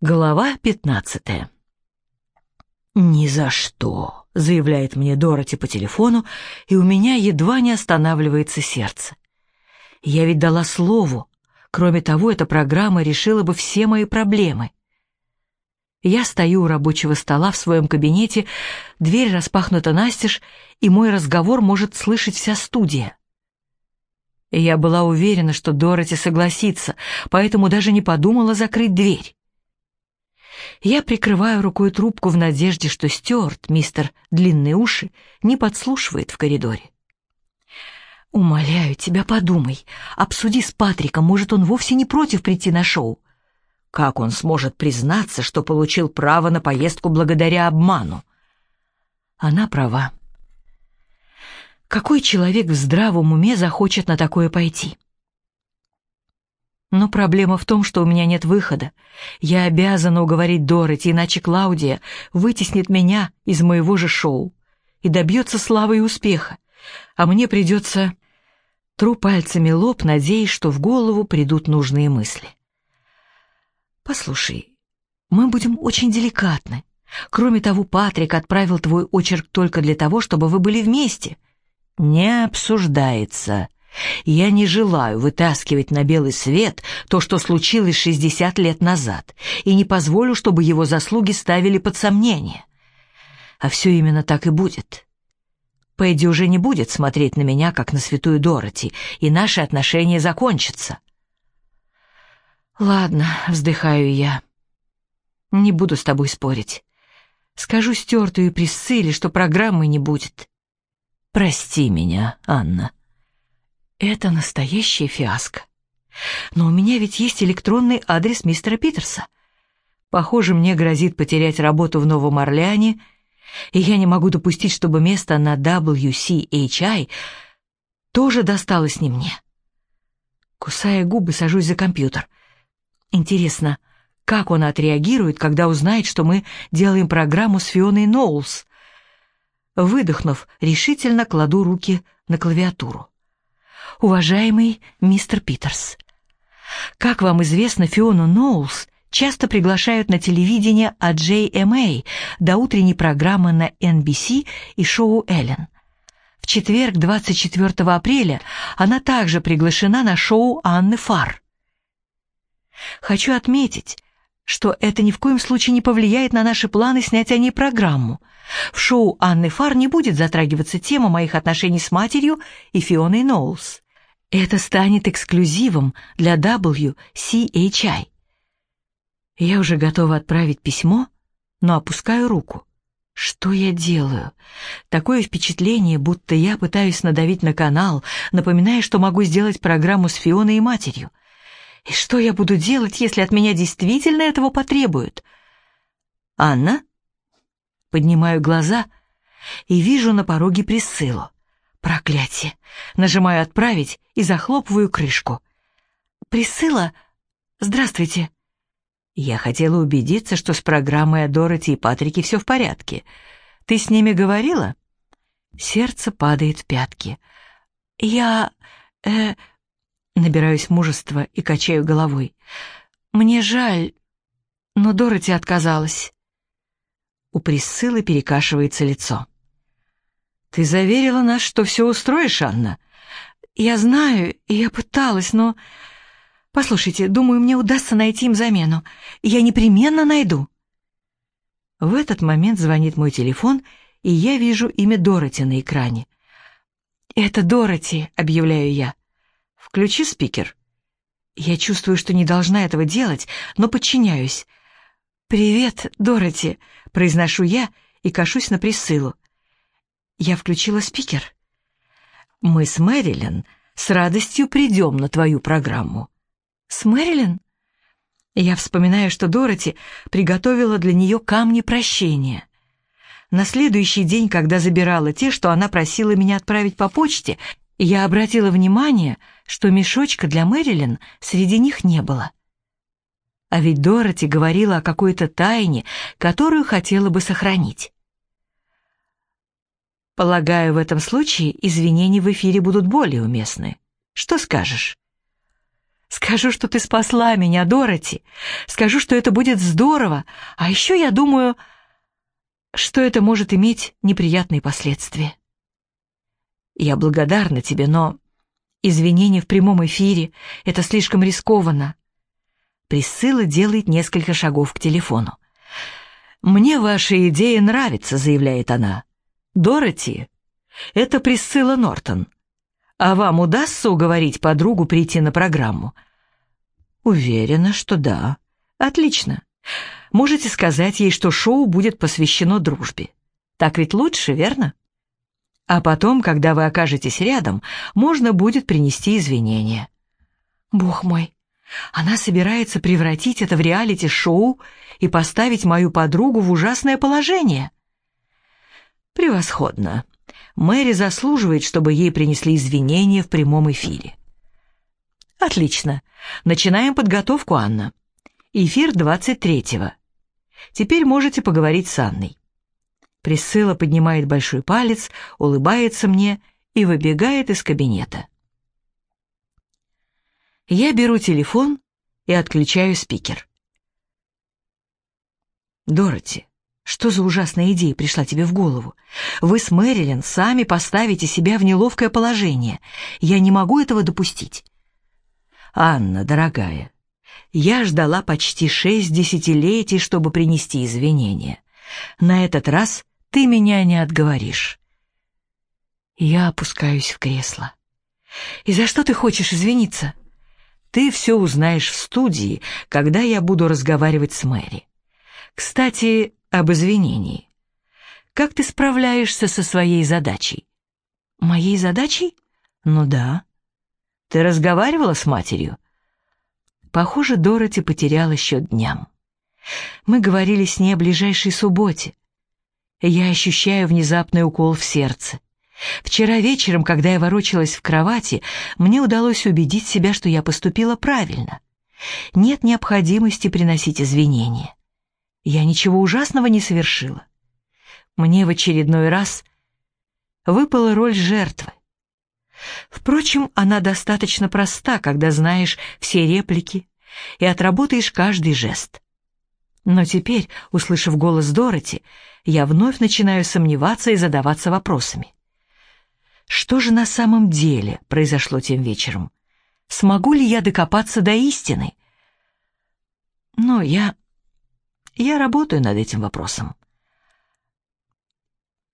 Глава пятнадцатая. «Ни за что», — заявляет мне Дороти по телефону, и у меня едва не останавливается сердце. Я ведь дала слову. Кроме того, эта программа решила бы все мои проблемы. Я стою у рабочего стола в своем кабинете, дверь распахнута настежь, и мой разговор может слышать вся студия. Я была уверена, что Дороти согласится, поэтому даже не подумала закрыть дверь. Я прикрываю рукой трубку в надежде, что Стюарт, мистер Длинные Уши, не подслушивает в коридоре. «Умоляю тебя, подумай. Обсуди с Патриком, может, он вовсе не против прийти на шоу. Как он сможет признаться, что получил право на поездку благодаря обману?» Она права. Какой человек в здравом уме захочет на такое пойти? Но проблема в том, что у меня нет выхода. Я обязана уговорить Дороти, иначе Клаудия вытеснит меня из моего же шоу и добьется славы и успеха. А мне придется... Тру пальцами лоб, надеясь, что в голову придут нужные мысли. «Послушай, мы будем очень деликатны. Кроме того, Патрик отправил твой очерк только для того, чтобы вы были вместе». «Не обсуждается», я не желаю вытаскивать на белый свет то, что случилось 60 лет назад, и не позволю, чтобы его заслуги ставили под сомнение. А все именно так и будет. Пэдди уже не будет смотреть на меня, как на святую Дороти, и наши отношения закончатся. «Ладно», — вздыхаю я. «Не буду с тобой спорить. Скажу Стюарту и Присцилле, что программы не будет». «Прости меня, Анна». Это настоящая фиаско. Но у меня ведь есть электронный адрес мистера Питерса. Похоже, мне грозит потерять работу в Новом Орлеане, и я не могу допустить, чтобы место на WCHI тоже досталось не мне. Кусая губы, сажусь за компьютер. Интересно, как он отреагирует, когда узнает, что мы делаем программу с Фионой Ноулс? Выдохнув, решительно кладу руки на клавиатуру уважаемый мистер Питерс. Как вам известно, Фиону Ноулс часто приглашают на телевидение от JMA до утренней программы на NBC и шоу «Эллен». В четверг, 24 апреля, она также приглашена на шоу Анны Фар. Хочу отметить, что это ни в коем случае не повлияет на наши планы снять о ней программу. В шоу Анны Фар не будет затрагиваться тема моих отношений с матерью и Фионой Ноулс. Это станет эксклюзивом для WCHI. Я уже готова отправить письмо, но опускаю руку. Что я делаю? Такое впечатление, будто я пытаюсь надавить на канал, напоминая, что могу сделать программу с Фионой и матерью. И что я буду делать, если от меня действительно этого потребуют? Анна? Поднимаю глаза и вижу на пороге Присциллу. Проклятие. Нажимаю «Отправить» и захлопываю крышку. «Присыла? Здравствуйте». Я хотела убедиться, что с программой о Дороти и Патрике все в порядке. Ты с ними говорила? Сердце падает в пятки. Я... э... Набираюсь мужества и качаю головой. Мне жаль, но Дороти отказалась. У Присциллы перекашивается лицо. «Ты заверила нас, что все устроишь, Анна?» «Я знаю, и я пыталась, но...» «Послушайте, думаю, мне удастся найти им замену. Я непременно найду». В этот момент звонит мой телефон, и я вижу имя Дороти на экране. «Это Дороти», — объявляю я. «Включи спикер». Я чувствую, что не должна этого делать, но подчиняюсь. «Привет, Дороти», — произношу я и кашусь на Присылу. Я включила спикер. «Мы с Мэрилин с радостью придем на твою программу». «С Мэрилин?» Я вспоминаю, что Дороти приготовила для нее камни прощения. На следующий день, когда забирала те, что она просила меня отправить по почте, я обратила внимание, что мешочка для Мэрилин среди них не было. А ведь Дороти говорила о какой-то тайне, которую хотела бы сохранить. Полагаю, в этом случае извинения в эфире будут более уместны. Что скажешь? Скажу, что ты спасла меня, Дороти. Скажу, что это будет здорово. А еще я думаю, что это может иметь неприятные последствия. Я благодарна тебе, но извинения в прямом эфире — это слишком рискованно. Присыла делает несколько шагов к телефону. «Мне ваша идея нравится», — заявляет она. «Дороти, это Присцилла Нортон. А вам удастся уговорить подругу прийти на программу?» «Уверена, что да. Отлично. Можете сказать ей, что шоу будет посвящено дружбе. Так ведь лучше, верно?» А потом, когда вы окажетесь рядом, можно будет принести извинения. Бог мой, она собирается превратить это в реалити-шоу и поставить мою подругу в ужасное положение. Превосходно. Мэри заслуживает, чтобы ей принесли извинения в прямом эфире. Отлично. Начинаем подготовку, Анна. Эфир 23-го. Теперь можете поговорить с Анной. Присыла поднимает большой палец, улыбается мне и выбегает из кабинета. Я беру телефон и отключаю спикер. «Дороти, что за ужасная идея пришла тебе в голову? Вы с Мэрилин сами поставите себя в неловкое положение. Я не могу этого допустить». «Анна, дорогая, я ждала почти шесть десятилетий, чтобы принести извинения. На этот раз ты меня не отговоришь. Я опускаюсь в кресло. И за что ты хочешь извиниться? Ты все узнаешь в студии, когда я буду разговаривать с Мэри. Кстати, об извинении. Как ты справляешься со своей задачей? Моей задачей? Ну да. Ты разговаривала с матерью? Похоже, Дороти потеряла счет дням. Мы говорили с ней о ближайшей субботе. Я ощущаю внезапный укол в сердце. Вчера вечером, когда я ворочалась в кровати, мне удалось убедить себя, что я поступила правильно. Нет необходимости приносить извинения. Я ничего ужасного не совершила. Мне в очередной раз выпала роль жертвы. Впрочем, она достаточно проста, когда знаешь все реплики и отработаешь каждый жест. Но теперь, услышав голос Дороти, я вновь начинаю сомневаться и задаваться вопросами. Что же на самом деле произошло тем вечером? Смогу ли я докопаться до истины? Но я... я работаю над этим вопросом.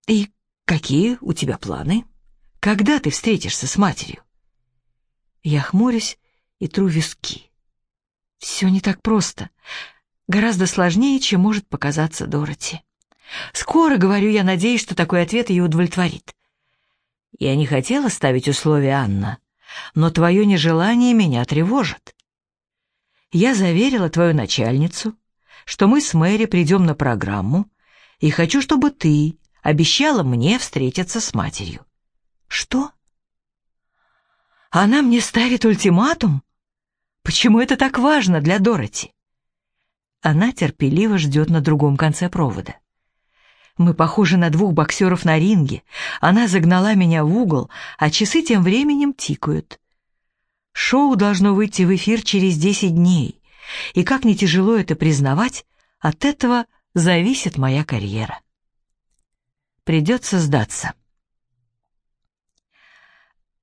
И какие у тебя планы? Когда ты встретишься с матерью? Я хмурюсь и тру виски. Все не так просто гораздо сложнее, чем может показаться Дороти. Скоро, говорю я, надеюсь, что такой ответ ее удовлетворит. Я не хотела ставить условия, Анна, но твое нежелание меня тревожит. Я заверила твою начальницу, что мы с Мэри придем на программу, и хочу, чтобы ты обещала мне встретиться с матерью. Что? Она мне ставит ультиматум? Почему это так важно для Дороти? Она терпеливо ждет на другом конце провода. Мы похожи на двух боксеров на ринге. Она загнала меня в угол, а часы тем временем тикают. Шоу должно выйти в эфир через 10 дней. И как не тяжело это признавать, от этого зависит моя карьера. Придется сдаться.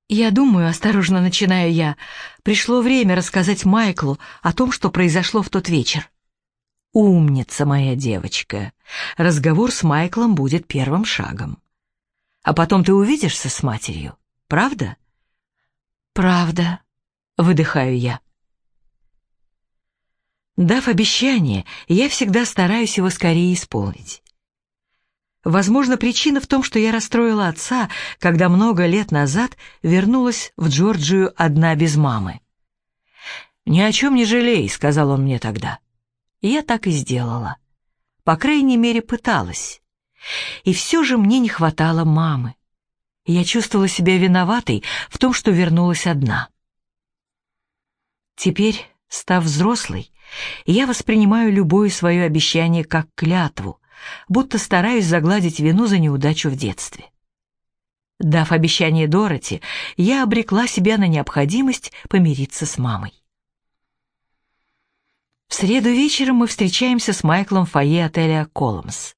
«Я думаю, осторожно начинаю я, пришло время рассказать Майклу о том, что произошло в тот вечер. Умница моя девочка. Разговор с Майклом будет первым шагом. А потом ты увидишься с матерью, правда? Правда, выдыхаю я. Дав обещание, я всегда стараюсь его скорее исполнить. Возможно, причина в том, что я расстроила отца, когда много лет назад вернулась в Джорджию одна без мамы. «Ни о чем не жалей», — сказал он мне тогда. И я так и сделала. По крайней мере, пыталась. И все же мне не хватало мамы. Я чувствовала себя виноватой в том, что вернулась одна. Теперь, став взрослой, я воспринимаю любое свое обещание как клятву, будто стараюсь загладить вину за неудачу в детстве. Дав обещание Дороти, я обрекла себя на необходимость помириться с мамой. В среду вечером мы встречаемся с Майклом в фойе отеля «Колумс».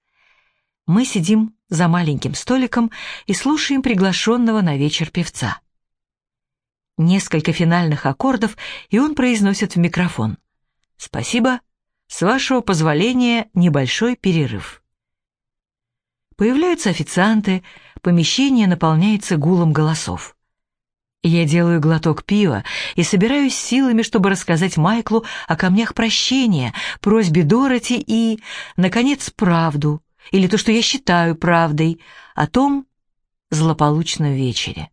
Мы сидим за маленьким столиком и слушаем приглашенного на вечер певца. Несколько финальных аккордов, и он произносит в микрофон. «Спасибо. С вашего позволения небольшой перерыв». Появляются официанты, помещение наполняется гулом голосов. Я делаю глоток пива и собираюсь силами, чтобы рассказать Майклу о камнях прощения, просьбе Дороти и, наконец, правду, или то, что я считаю правдой, о том злополучном вечере.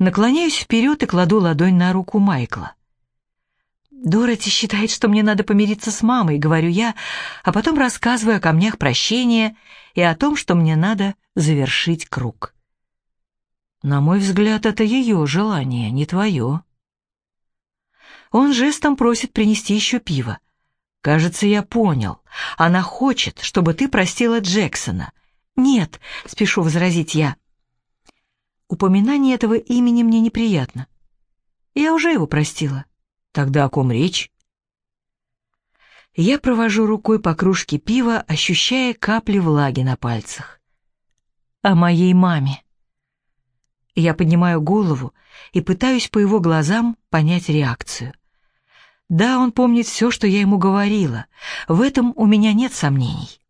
Наклоняюсь вперед и кладу ладонь на руку Майкла. Дороти считает, что мне надо помириться с мамой, говорю я, а потом рассказываю о камнях прощения и о том, что мне надо завершить круг. На мой взгляд, это ее желание, не твое. Он жестом просит принести еще пиво. Кажется, я понял. Она хочет, чтобы ты простила Джексона. Нет, спешу возразить я. Упоминание этого имени мне неприятно. Я уже его простила. Тогда о ком речь? Я провожу рукой по кружке пива, ощущая капли влаги на пальцах. О моей маме. Я поднимаю голову и пытаюсь по его глазам понять реакцию. Да, он помнит все, что я ему говорила. В этом у меня нет сомнений.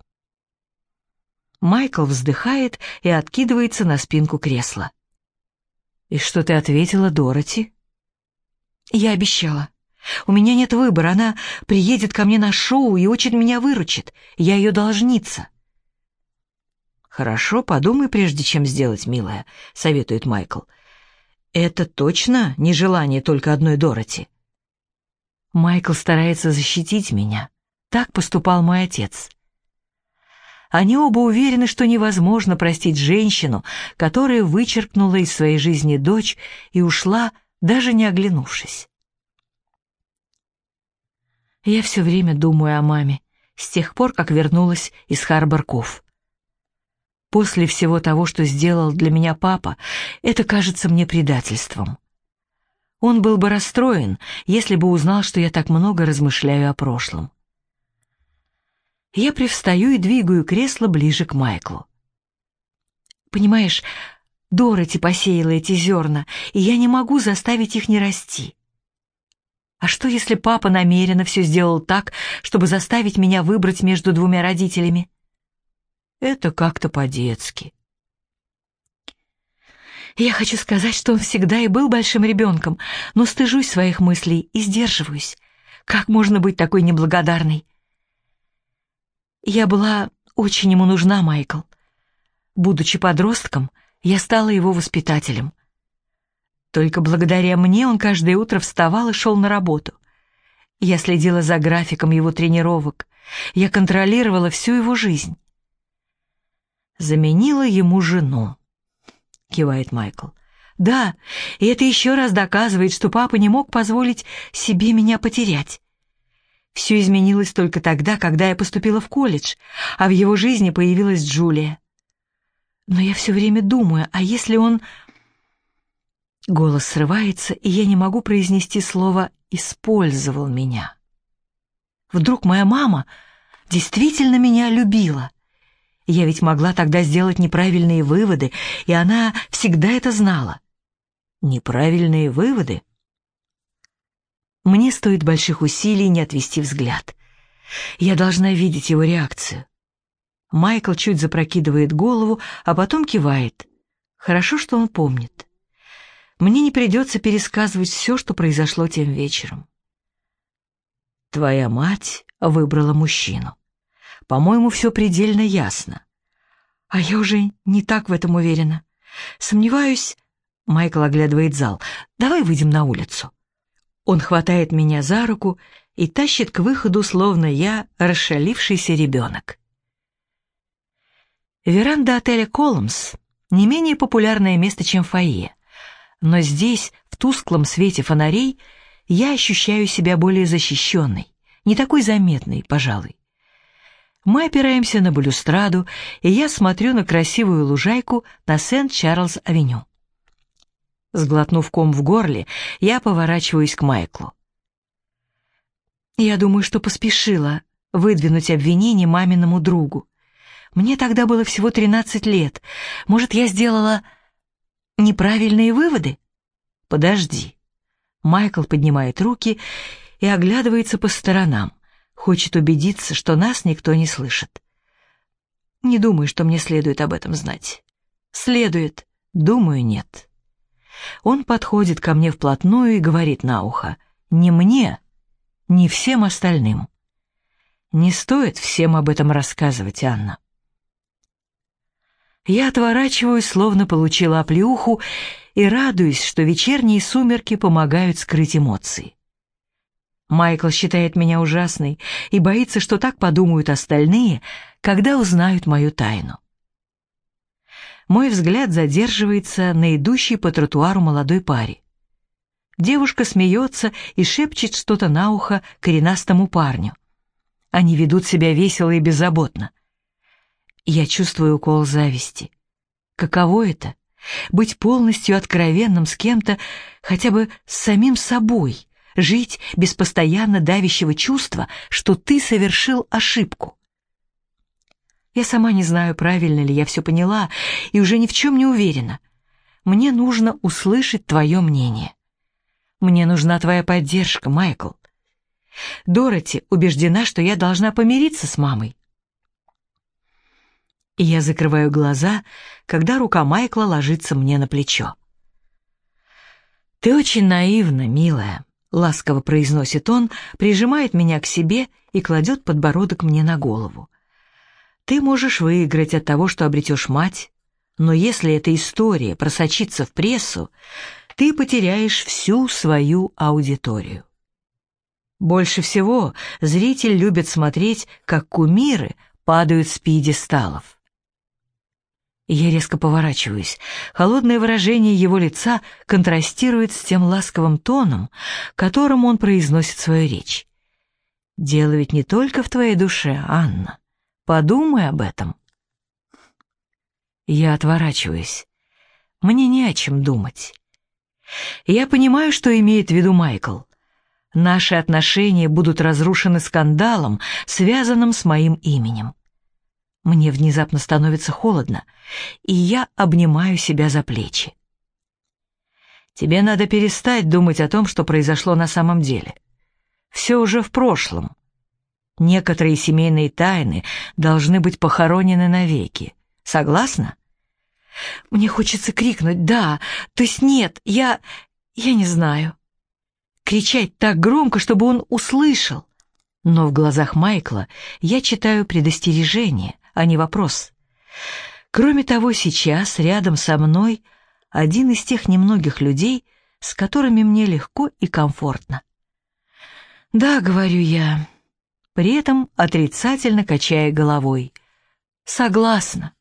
Майкл вздыхает и откидывается на спинку кресла. «И что ты ответила Дороти?» «Я обещала. У меня нет выбора. Она приедет ко мне на шоу и очень меня выручит. Я ее должница». «Хорошо, подумай, прежде чем сделать, милая», — советует Майкл. «Это точно не желание только одной Дороти?» Майкл старается защитить меня. Так поступал мой отец. Они оба уверены, что невозможно простить женщину, которая вычеркнула из своей жизни дочь и ушла, даже не оглянувшись. Я все время думаю о маме, с тех пор, как вернулась из Харборков. После всего того, что сделал для меня папа, это кажется мне предательством. Он был бы расстроен, если бы узнал, что я так много размышляю о прошлом. Я привстаю и двигаю кресло ближе к Майклу. Понимаешь, Дороти посеяла эти зерна, и я не могу заставить их не расти. А что, если папа намеренно все сделал так, чтобы заставить меня выбрать между двумя родителями? Это как-то по-детски. Я хочу сказать, что он всегда и был большим ребенком, но стыжусь своих мыслей и сдерживаюсь. Как можно быть такой неблагодарной? Я была очень ему нужна, Майкл. Будучи подростком, я стала его воспитателем. Только благодаря мне он каждое утро вставал и шел на работу. Я следила за графиком его тренировок. Я контролировала всю его жизнь заменила ему жену. Кивает Майкл. Да, и это еще раз доказывает, что папа не мог позволить себе меня потерять. Все изменилось только тогда, когда я поступила в колледж, а в его жизни появилась Джулия. Но я все время думаю, а если он... Голос срывается, и я не могу произнести слово «использовал меня». Вдруг моя мама действительно меня любила — я ведь могла тогда сделать неправильные выводы, и она всегда это знала. Неправильные выводы? Мне стоит больших усилий не отвести взгляд. Я должна видеть его реакцию. Майкл чуть запрокидывает голову, а потом кивает. Хорошо, что он помнит. Мне не придется пересказывать все, что произошло тем вечером. Твоя мать выбрала мужчину. По-моему, все предельно ясно. А я уже не так в этом уверена. Сомневаюсь... Майкл оглядывает зал. Давай выйдем на улицу. Он хватает меня за руку и тащит к выходу, словно я расшалившийся ребенок. Веранда отеля «Колумс» — не менее популярное место, чем фойе. Но здесь, в тусклом свете фонарей, я ощущаю себя более защищенной, не такой заметной, пожалуй. Мы опираемся на балюстраду, и я смотрю на красивую лужайку на Сент-Чарльз-авеню. Сглотнув ком в горле, я поворачиваюсь к Майклу. Я думаю, что поспешила выдвинуть обвинение маминому другу. Мне тогда было всего 13 лет. Может, я сделала неправильные выводы? Подожди. Майкл поднимает руки и оглядывается по сторонам. Хочет убедиться, что нас никто не слышит. Не думаю, что мне следует об этом знать. Следует. Думаю, нет. Он подходит ко мне вплотную и говорит на ухо. Не мне, не всем остальным. Не стоит всем об этом рассказывать, Анна. Я отворачиваюсь, словно получила оплеуху, и радуюсь, что вечерние сумерки помогают скрыть эмоции. Майкл считает меня ужасной и боится, что так подумают остальные, когда узнают мою тайну. Мой взгляд задерживается на идущей по тротуару молодой паре. Девушка смеется и шепчет что-то на ухо коренастому парню. Они ведут себя весело и беззаботно. Я чувствую укол зависти. Каково это — быть полностью откровенным с кем-то, хотя бы с самим собой, жить без постоянно давящего чувства, что ты совершил ошибку? Я сама не знаю, правильно ли я все поняла, и уже ни в чем не уверена. Мне нужно услышать твое мнение. Мне нужна твоя поддержка, Майкл. Дороти убеждена, что я должна помириться с мамой. И я закрываю глаза, когда рука Майкла ложится мне на плечо. «Ты очень наивна, милая», — ласково произносит он, прижимает меня к себе и кладет подбородок мне на голову. «Ты можешь выиграть от того, что обретешь мать, но если эта история просочится в прессу, ты потеряешь всю свою аудиторию. Больше всего зритель любит смотреть, как кумиры падают с пьедесталов. Я резко поворачиваюсь. Холодное выражение его лица контрастирует с тем ласковым тоном, которым он произносит свою речь. «Дело ведь не только в твоей душе, Анна. Подумай об этом». Я отворачиваюсь. Мне не о чем думать. Я понимаю, что имеет в виду Майкл. Наши отношения будут разрушены скандалом, связанным с моим именем. Мне внезапно становится холодно, и я обнимаю себя за плечи. Тебе надо перестать думать о том, что произошло на самом деле. Все уже в прошлом. Некоторые семейные тайны должны быть похоронены навеки. Согласна? Мне хочется крикнуть «да», то есть «нет», я... я не знаю. Кричать так громко, чтобы он услышал. Но в глазах Майкла я читаю предостережение, а не вопрос. Кроме того, сейчас рядом со мной один из тех немногих людей, с которыми мне легко и комфортно. «Да», — говорю я, при этом отрицательно качая головой. «Согласна».